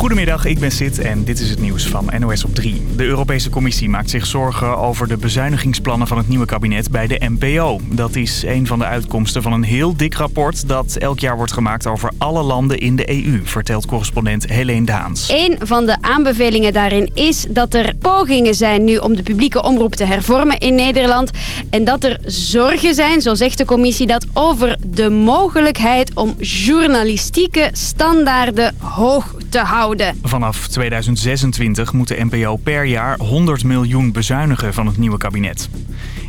Goedemiddag, ik ben Sid en dit is het nieuws van NOS op 3. De Europese Commissie maakt zich zorgen over de bezuinigingsplannen van het nieuwe kabinet bij de NPO. Dat is een van de uitkomsten van een heel dik rapport dat elk jaar wordt gemaakt over alle landen in de EU, vertelt correspondent Helene Daans. Een van de aanbevelingen daarin is dat er pogingen zijn nu om de publieke omroep te hervormen in Nederland. En dat er zorgen zijn, zo zegt de commissie, dat over de mogelijkheid om journalistieke standaarden hoog te houden. Vanaf 2026 moet de NPO per jaar 100 miljoen bezuinigen van het nieuwe kabinet.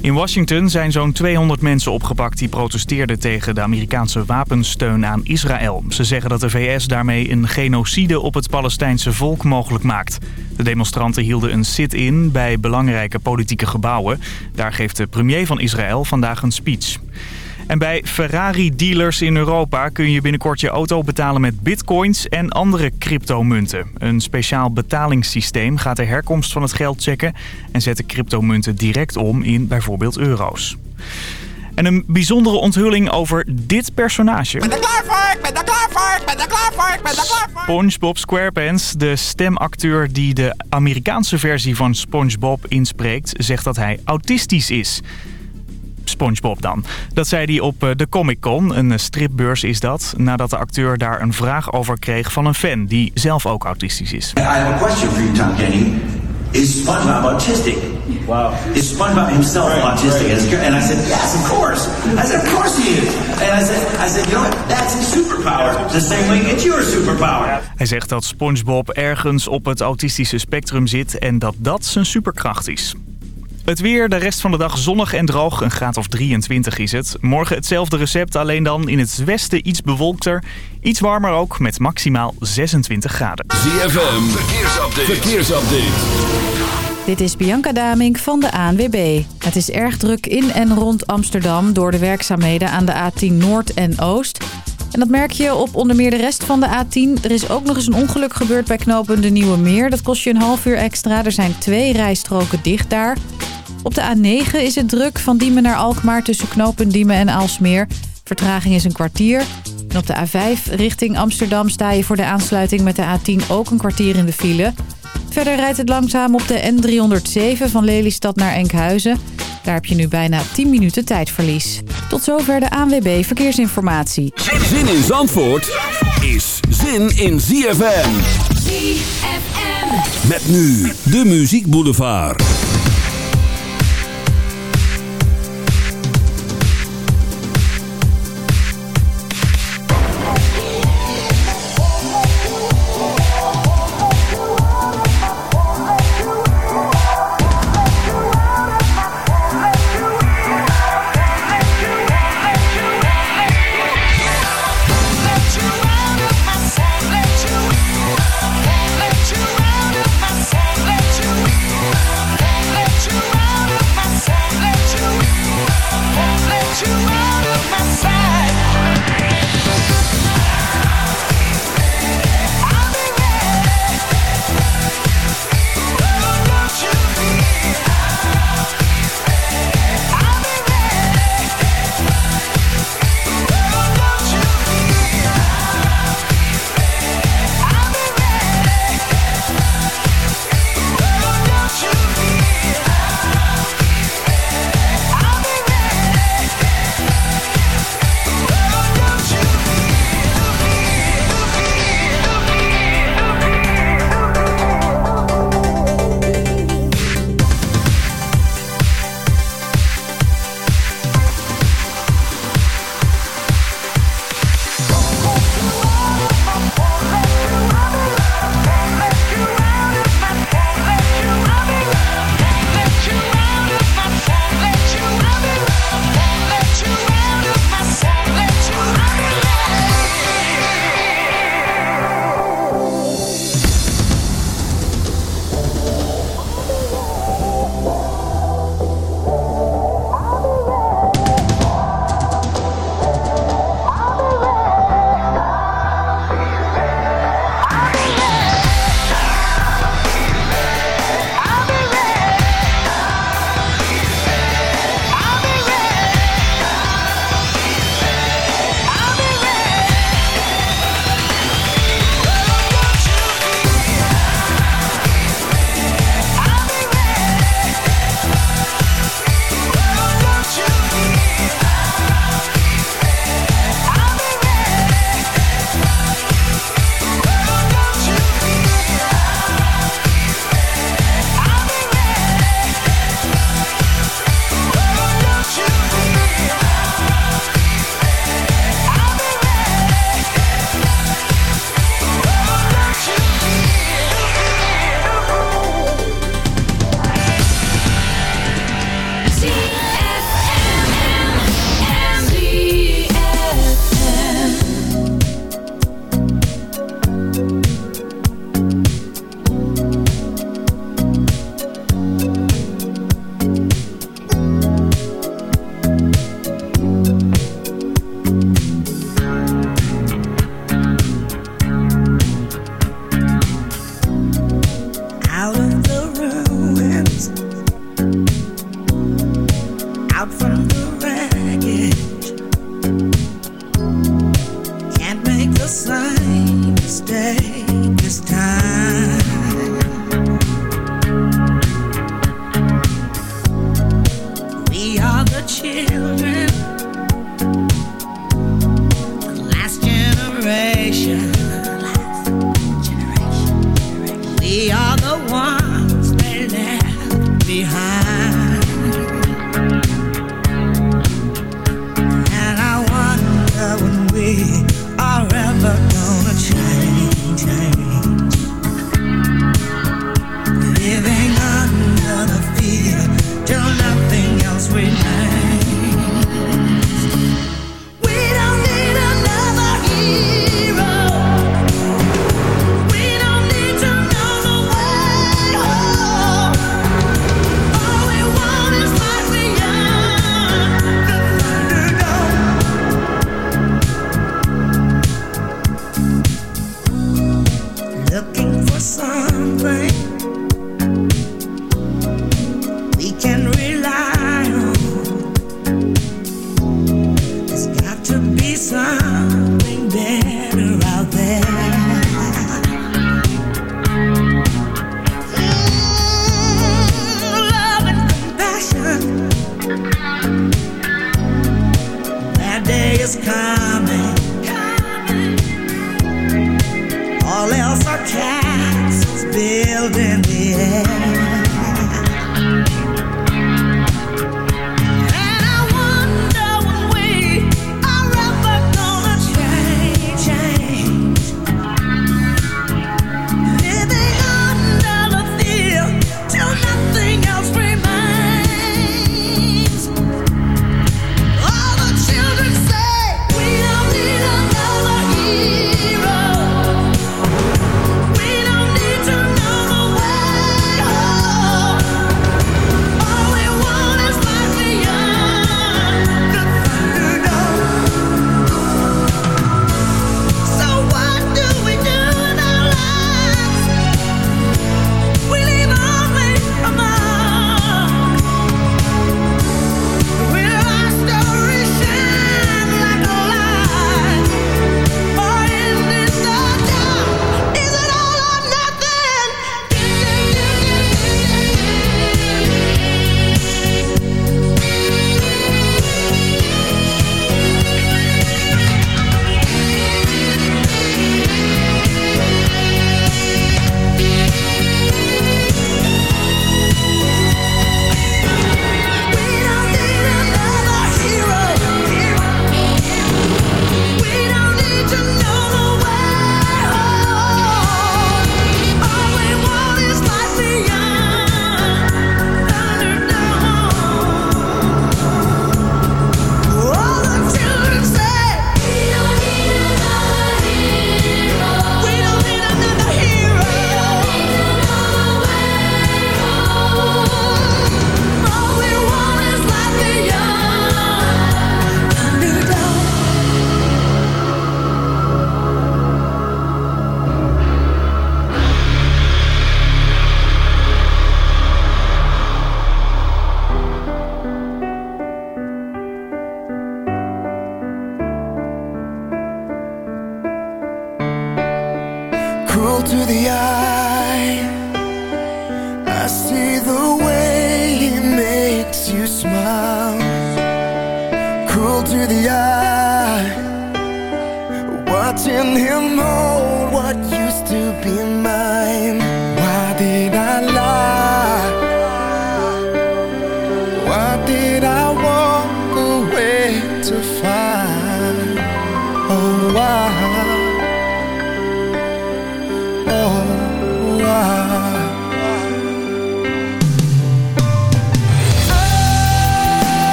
In Washington zijn zo'n 200 mensen opgepakt die protesteerden tegen de Amerikaanse wapensteun aan Israël. Ze zeggen dat de VS daarmee een genocide op het Palestijnse volk mogelijk maakt. De demonstranten hielden een sit-in bij belangrijke politieke gebouwen. Daar geeft de premier van Israël vandaag een speech. En bij Ferrari-dealers in Europa kun je binnenkort je auto betalen met bitcoins en andere cryptomunten. Een speciaal betalingssysteem gaat de herkomst van het geld checken en zet de cryptomunten direct om in bijvoorbeeld euro's. En een bijzondere onthulling over dit personage. Ben klaar voor, ik ben er klaar voor, ik ben er klaar voor, ik ben er klaar voor. SpongeBob SquarePants, de stemacteur die de Amerikaanse versie van SpongeBob inspreekt, zegt dat hij autistisch is. SpongeBob dan. Dat zei hij op eh, de Comic Con, een stripbeurs is dat, nadat de acteur daar een vraag over kreeg van een fan die zelf ook autistisch is. I have a question for you, Tom Kenny. Is SpongeBob autistic? Wow. Is SpongeBob himself autistic? And I said, yes, of course. I said, of course he is. And I said, I said, you know what? That's his superpower. The same way it's your superpower. Hij zegt dat SpongeBob ergens op het autistische spectrum zit en dat dat zijn superkracht is. Het weer, de rest van de dag zonnig en droog. Een graad of 23 is het. Morgen hetzelfde recept, alleen dan in het westen iets bewolkter. Iets warmer ook, met maximaal 26 graden. ZFM, verkeersupdate. verkeersupdate. Dit is Bianca Damink van de ANWB. Het is erg druk in en rond Amsterdam door de werkzaamheden aan de A10 Noord en Oost. En dat merk je op onder meer de rest van de A10. Er is ook nog eens een ongeluk gebeurd bij knopen de Nieuwe Meer. Dat kost je een half uur extra. Er zijn twee rijstroken dicht daar. Op de A9 is het druk van Diemen naar Alkmaar tussen knopen Diemen en Aalsmeer. Vertraging is een kwartier. En op de A5 richting Amsterdam sta je voor de aansluiting met de A10 ook een kwartier in de file. Verder rijdt het langzaam op de N307 van Lelystad naar Enkhuizen. Daar heb je nu bijna 10 minuten tijdverlies. Tot zover de ANWB Verkeersinformatie. Zin in Zandvoort is zin in ZFM. ZFM. Met nu de Muziek Boulevard.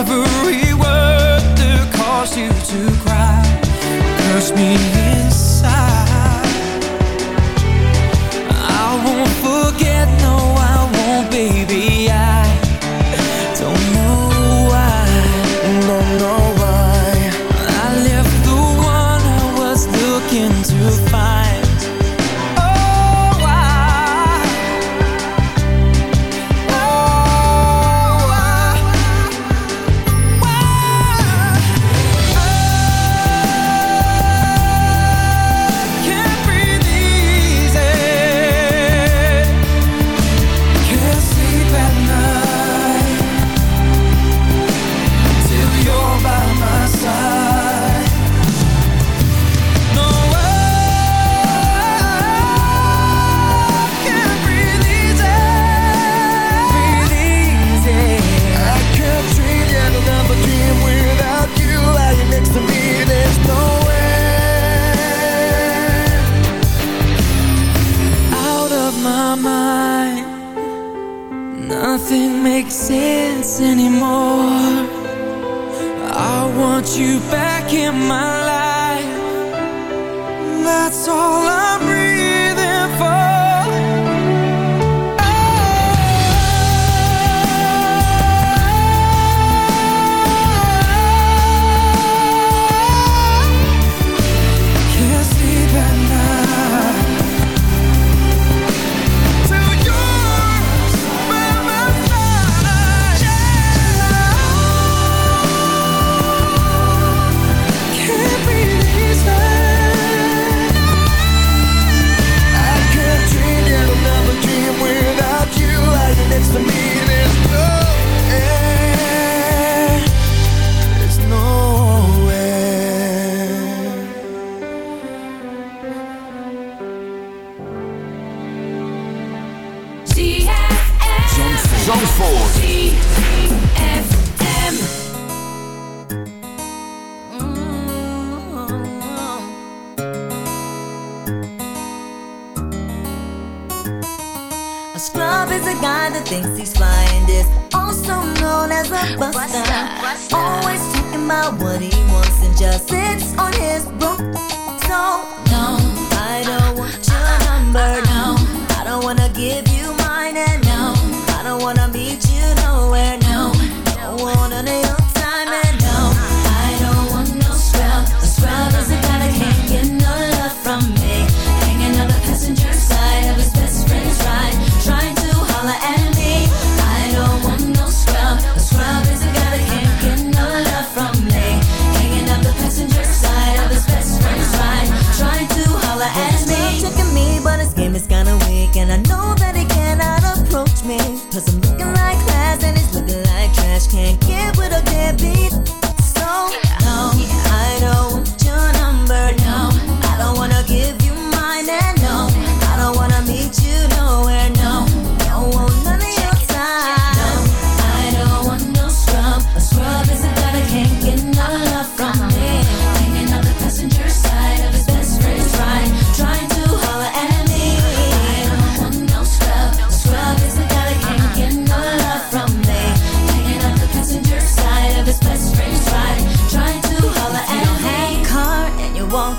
every word that caused you to cry. Curse me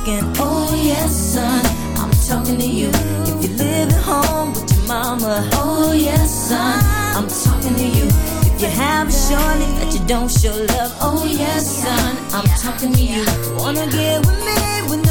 talking, oh yes, son, I'm talking to you. If you're living home with your mama, oh yes, son, I'm talking to you. If you have a shorty that you don't show love, oh yes, son, I'm talking to you. Wanna get with me with no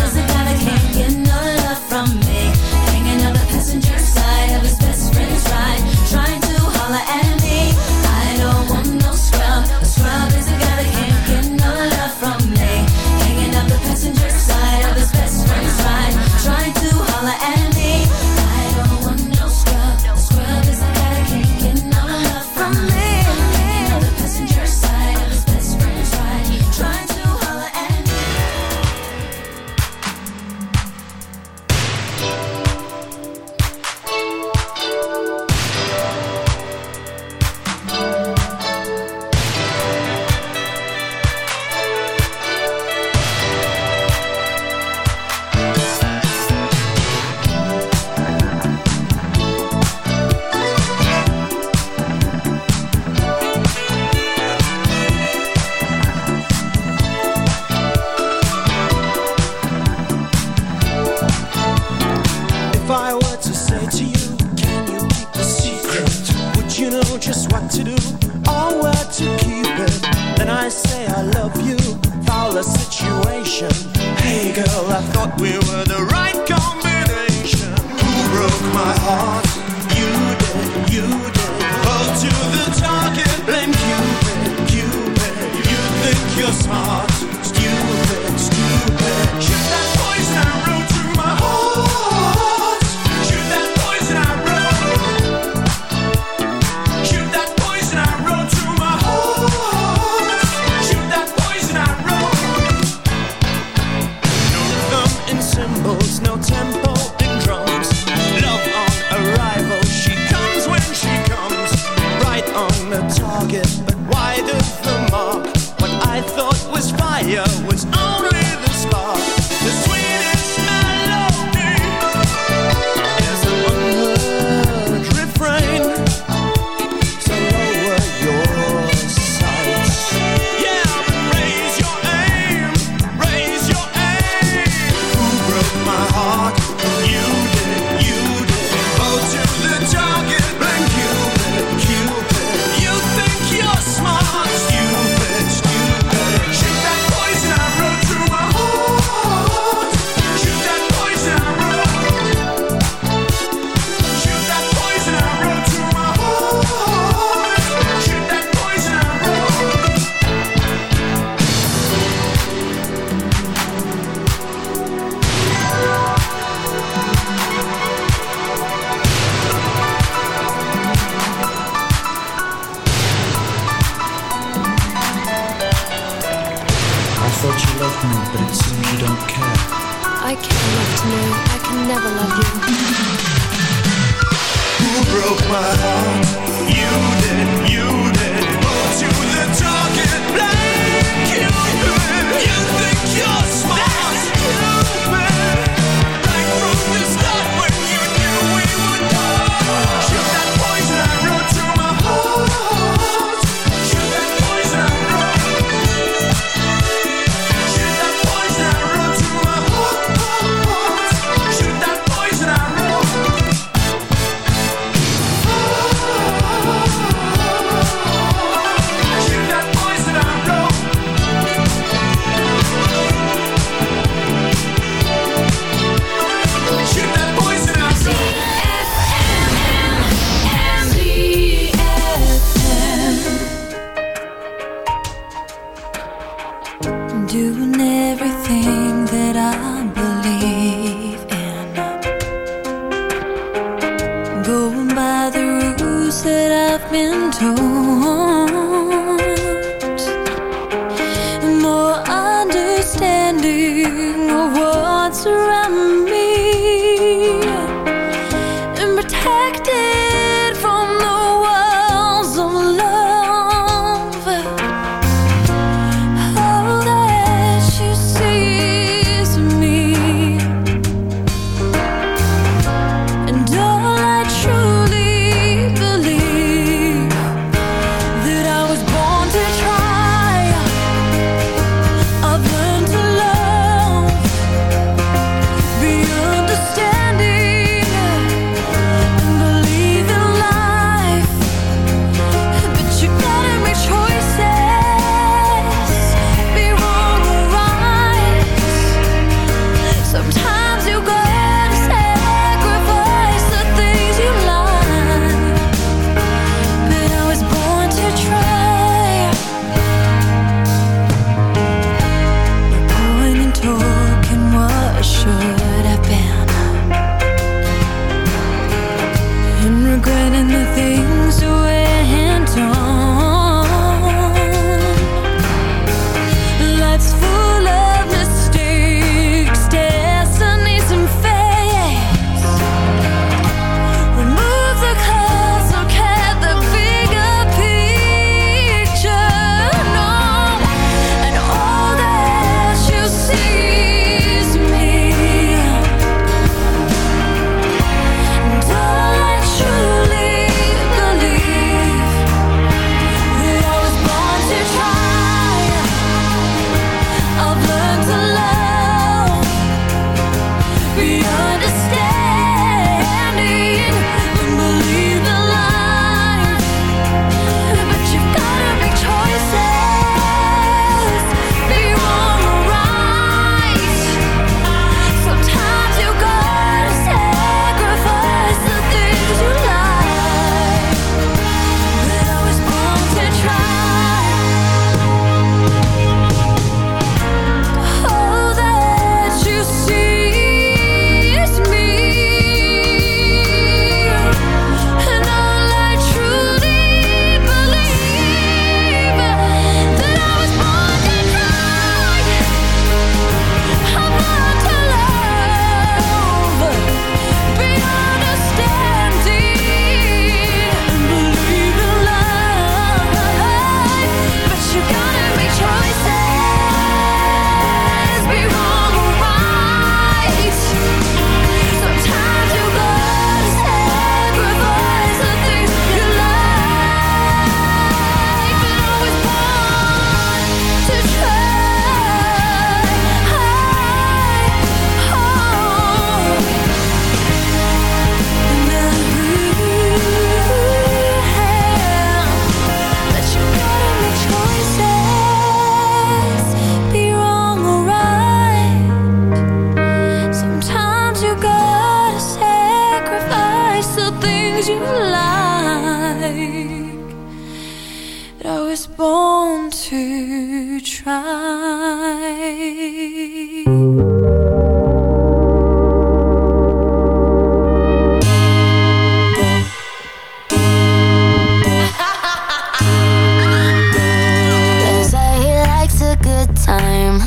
Time.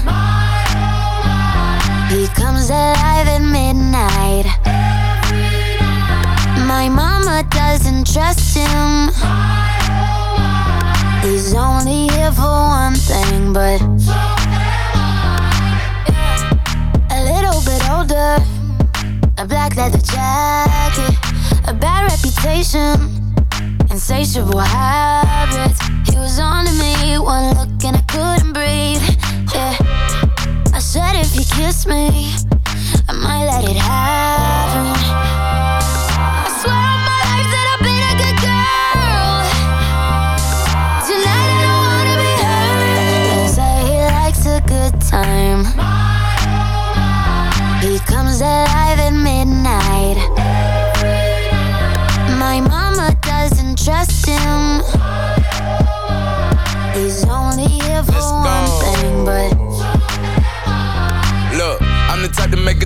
He comes alive at midnight. My mama doesn't trust him. He's only here for one but a little bit older. A black leather jacket, a bad reputation, insatiable habits. He was on to me, one look and I couldn't breathe. Yeah, I said if he kissed me, I might let it happen.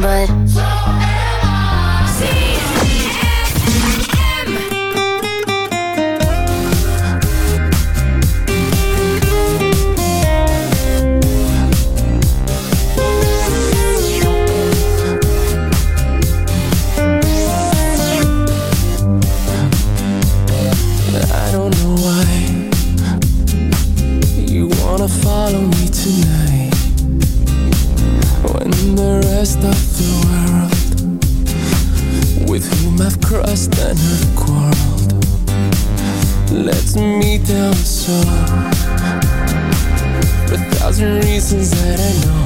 But. Thousand that I know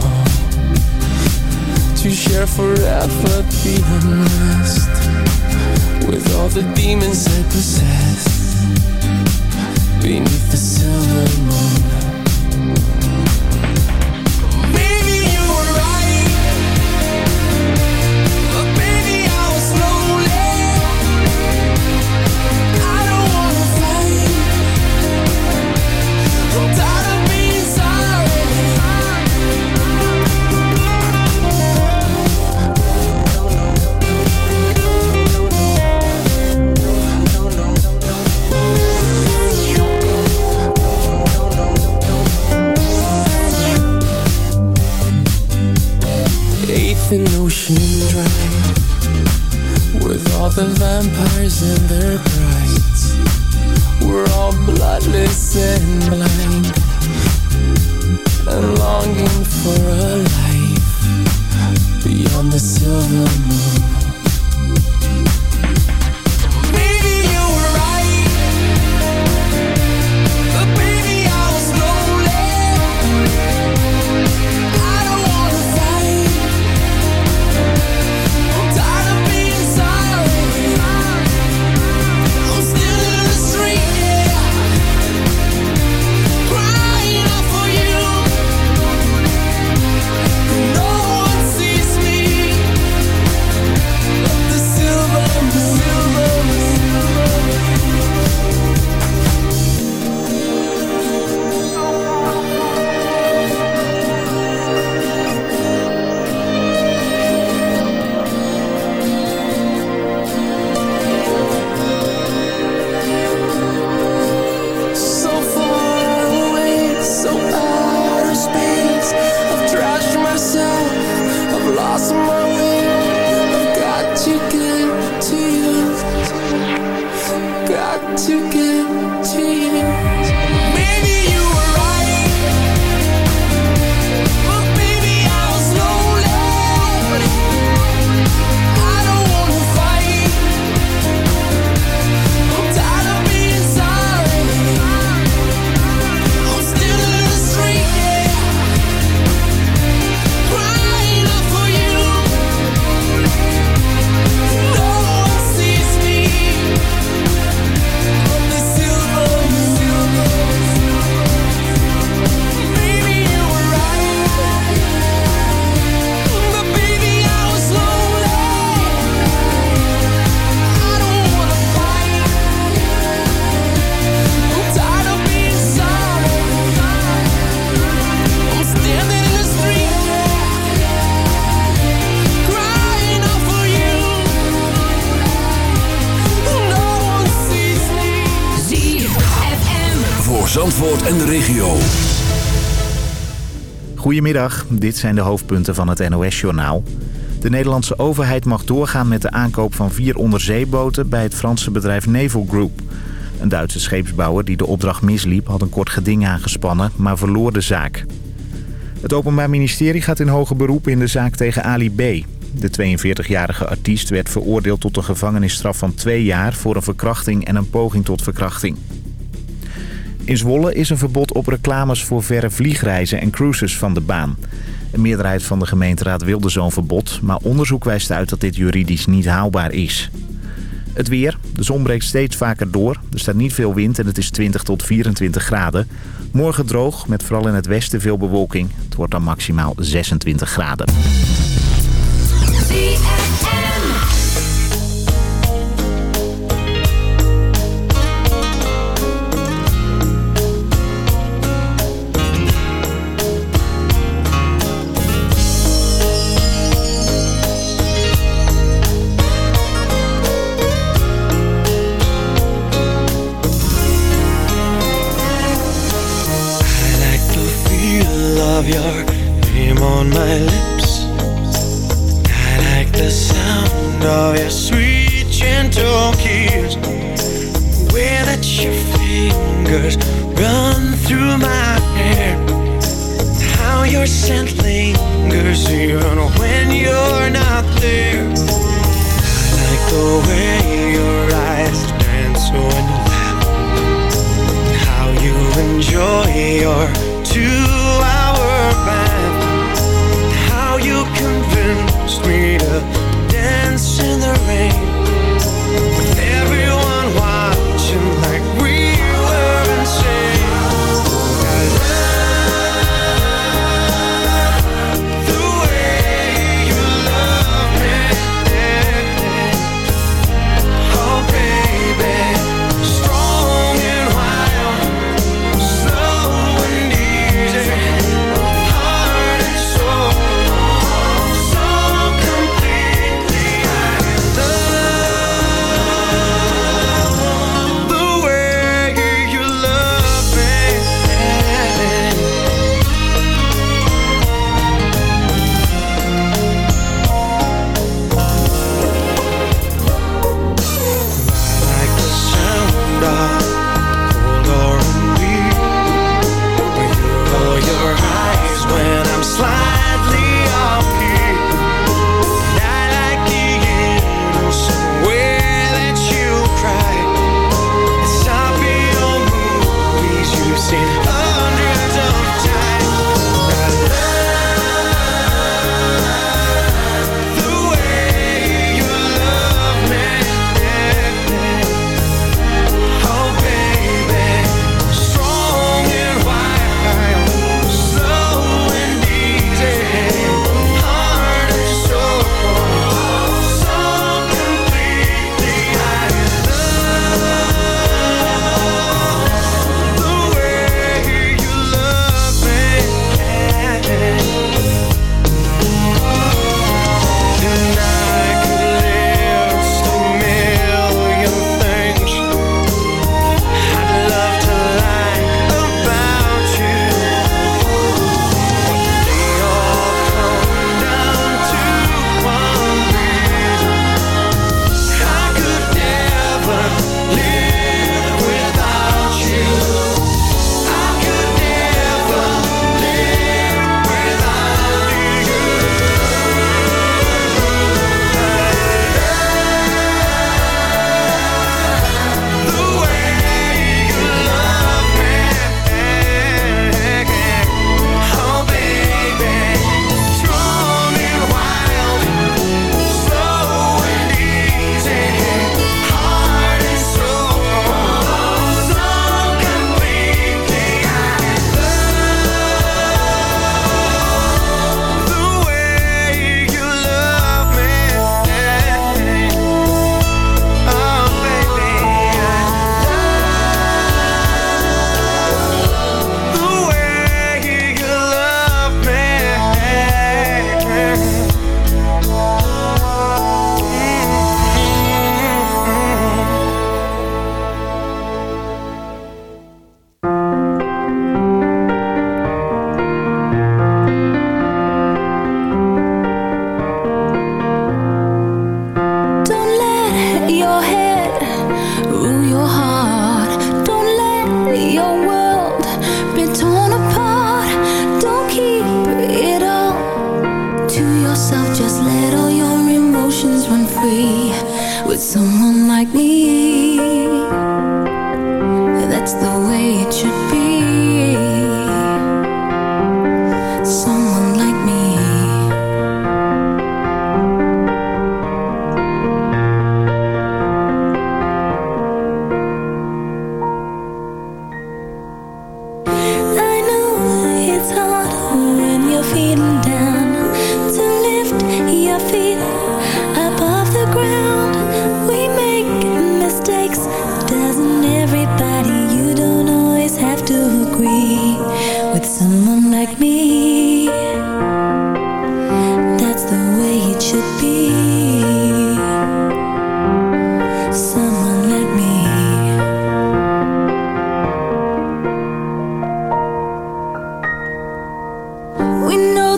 to share forever be the unrest with all the demons I possess beneath the silver moon. Regio. Goedemiddag, dit zijn de hoofdpunten van het NOS-journaal. De Nederlandse overheid mag doorgaan met de aankoop van vier onderzeeboten bij het Franse bedrijf Naval Group. Een Duitse scheepsbouwer die de opdracht misliep had een kort geding aangespannen, maar verloor de zaak. Het Openbaar Ministerie gaat in hoger beroep in de zaak tegen Ali B. De 42-jarige artiest werd veroordeeld tot een gevangenisstraf van twee jaar... voor een verkrachting en een poging tot verkrachting. In Zwolle is een verbod op reclames voor verre vliegreizen en cruises van de baan. Een meerderheid van de gemeenteraad wilde zo'n verbod... maar onderzoek wijst uit dat dit juridisch niet haalbaar is. Het weer. De zon breekt steeds vaker door. Er staat niet veel wind en het is 20 tot 24 graden. Morgen droog, met vooral in het westen veel bewolking. Het wordt dan maximaal 26 graden.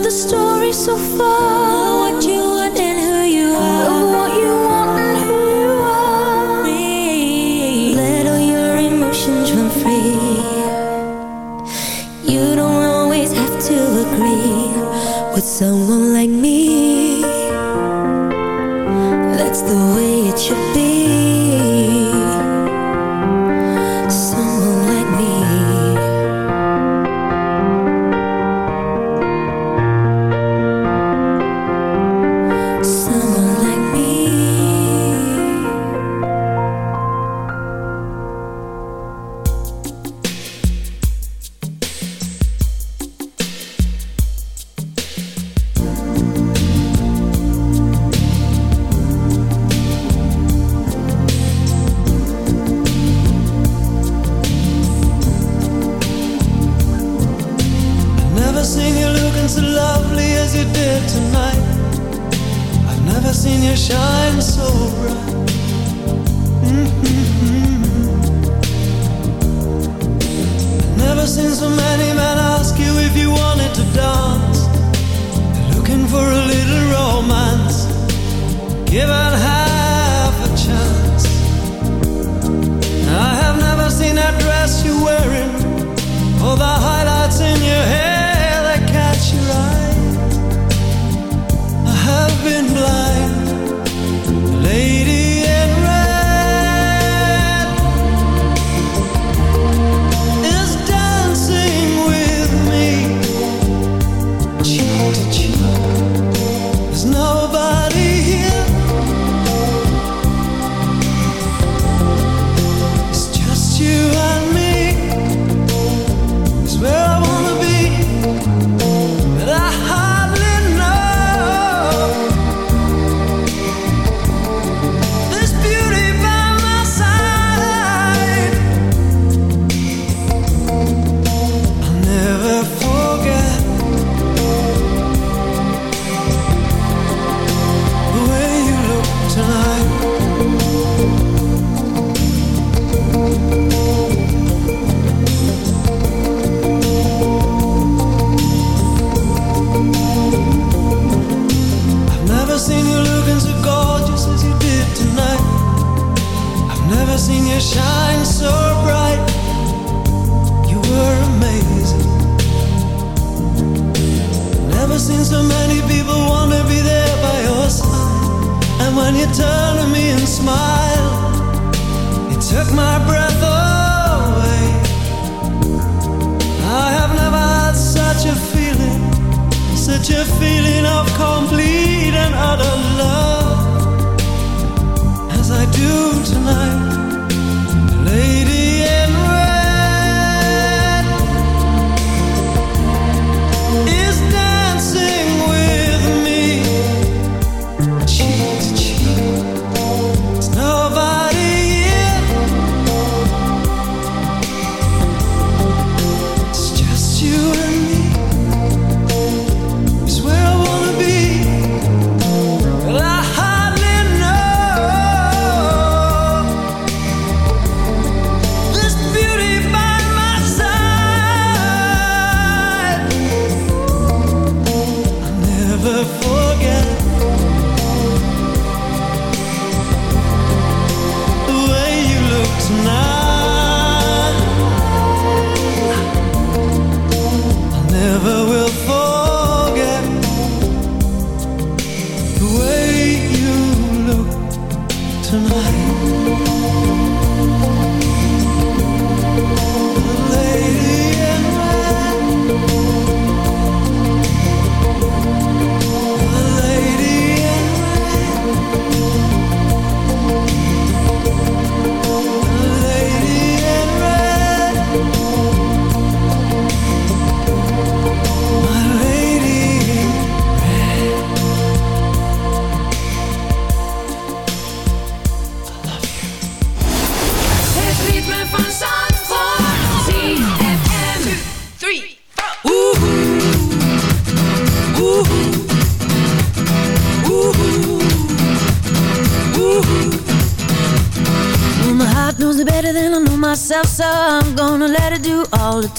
The story so far. What you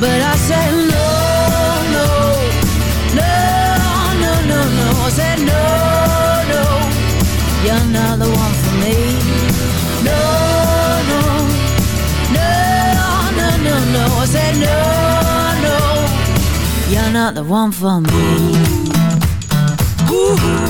But I said, No, no, no, no, no, no. I said, No, no, you're not the one for me. No, no, no, no, no, no. I said, No, no, you're not the one for me. And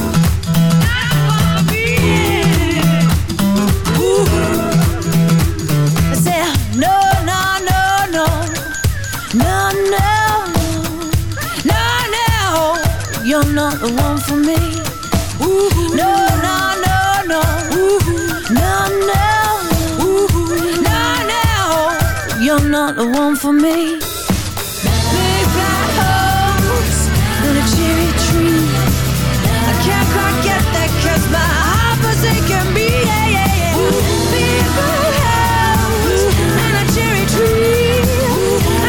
Not the one for me. Big black house and a cherry tree. I can't quite get that 'cause my heart forsaken me. Yeah, yeah, yeah. Big black house and a cherry tree.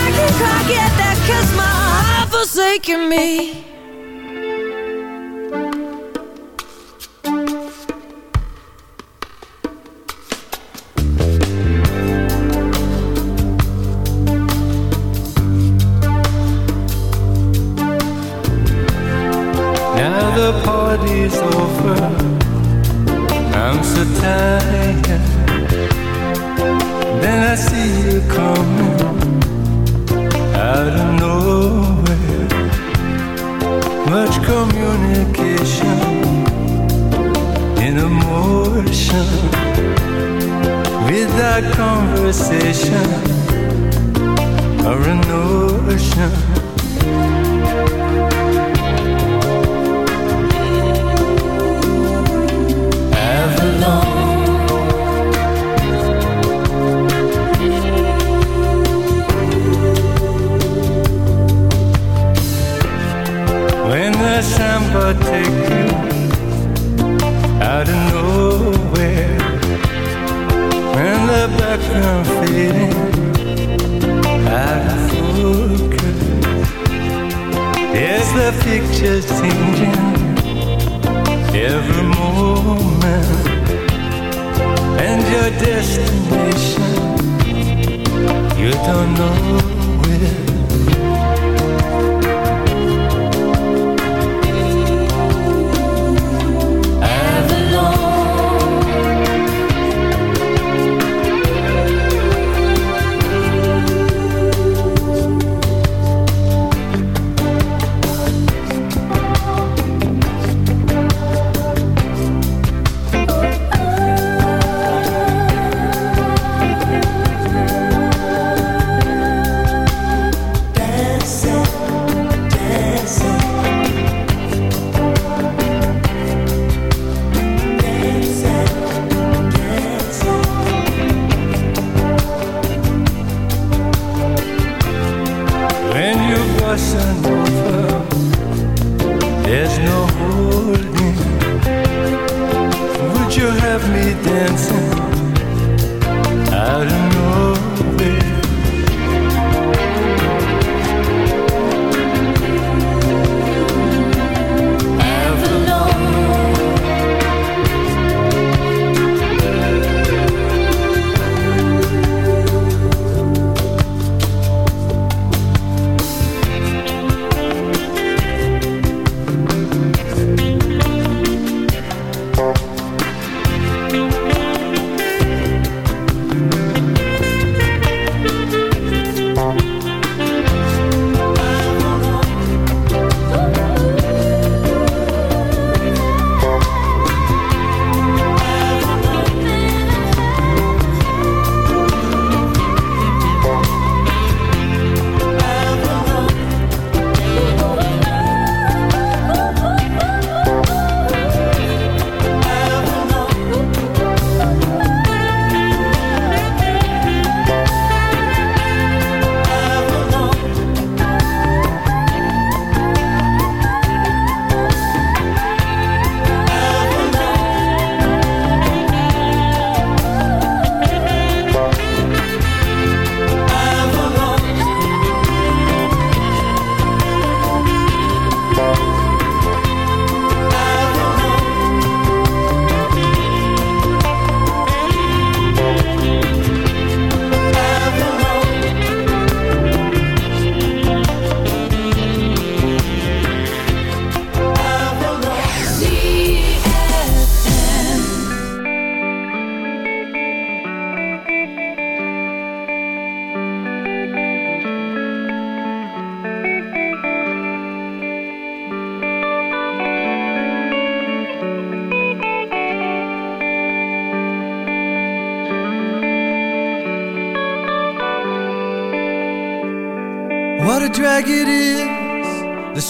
I can't quite get that 'cause my heart forsaken me.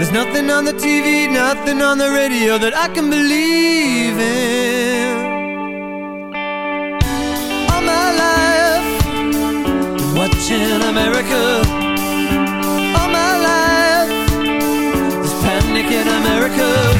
There's nothing on the TV, nothing on the radio that I can believe in. All my life, watching America. All my life, there's panic in America.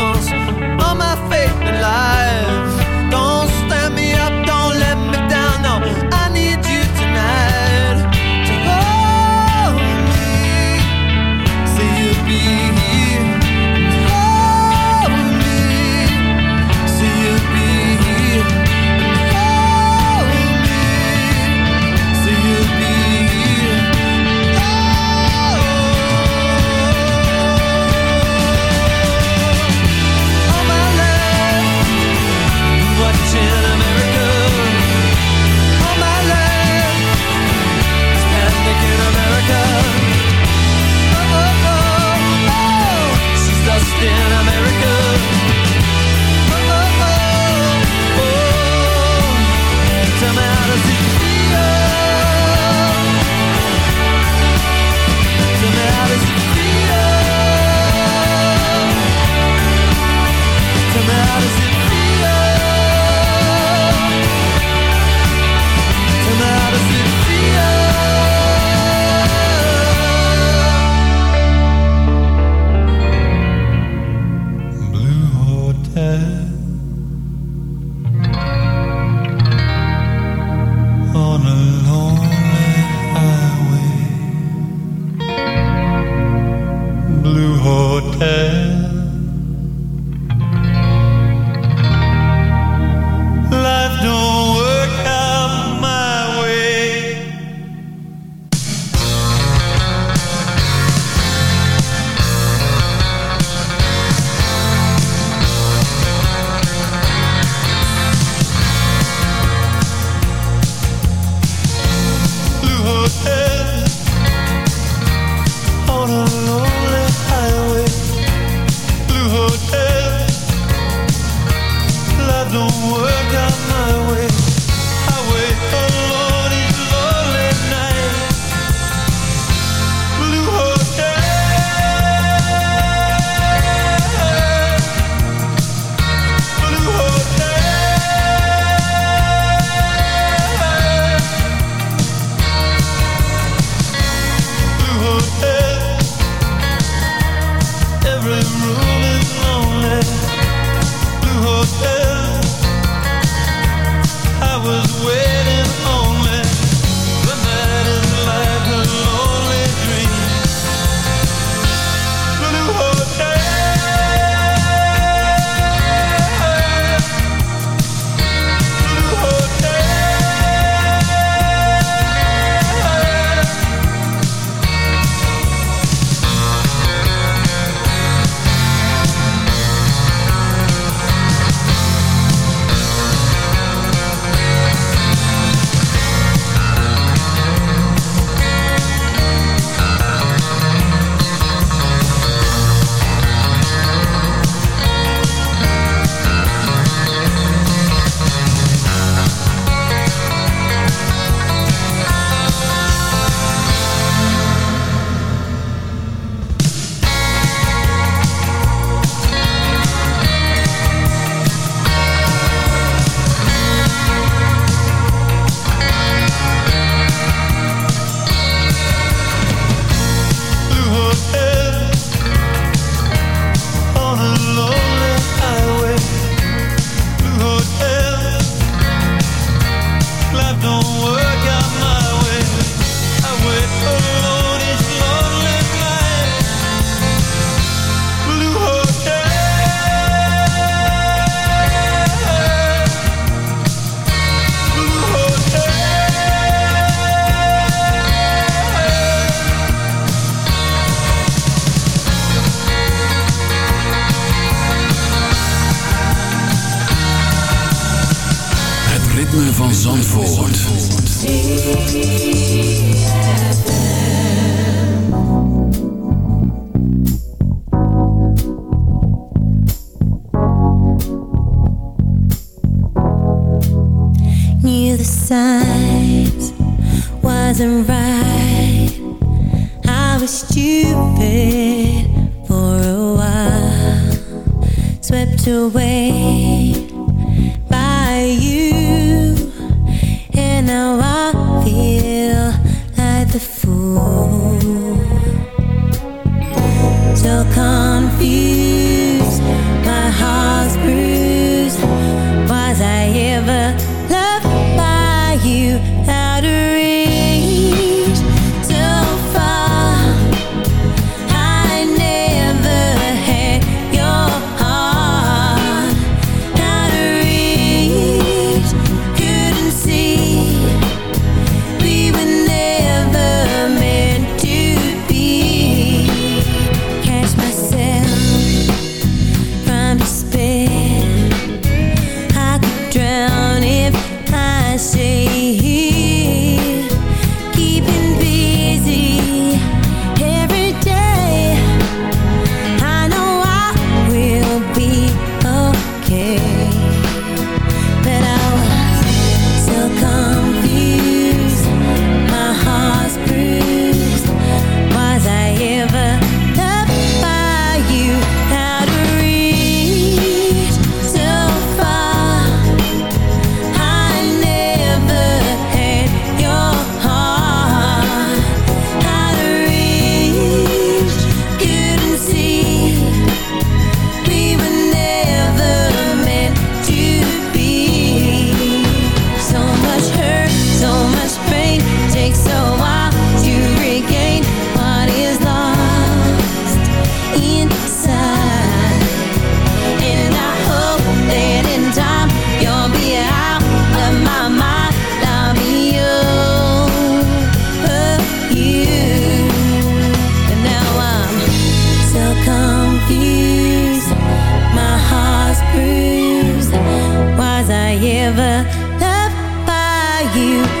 never loved by you.